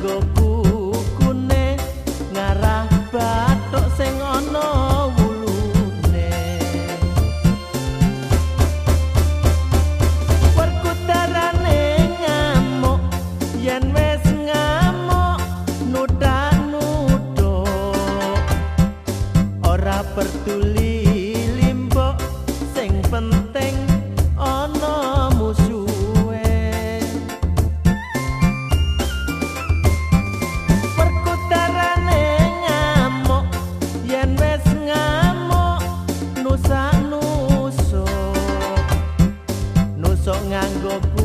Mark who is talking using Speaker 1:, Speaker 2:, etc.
Speaker 1: go. Nganggo